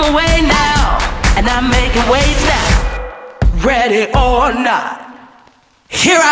I'm away now, and I'm making waves now, ready or not. Here I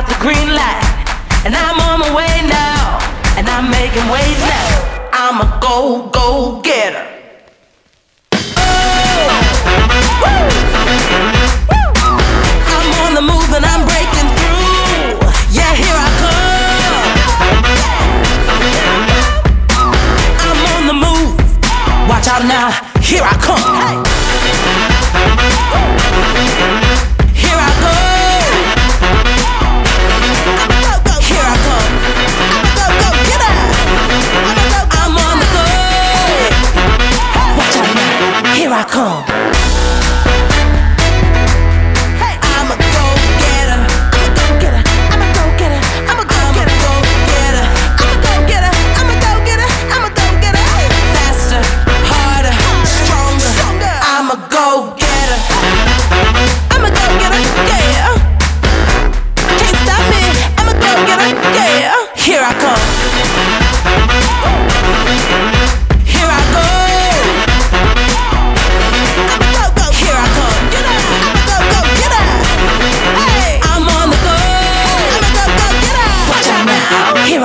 got the green light, and I'm on my way now, and I'm making waves now. I'm a go go getter. I'm on the move and I'm breaking through. Yeah, here I come. I'm on the move. Watch out now, here I come. Marcão.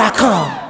I come.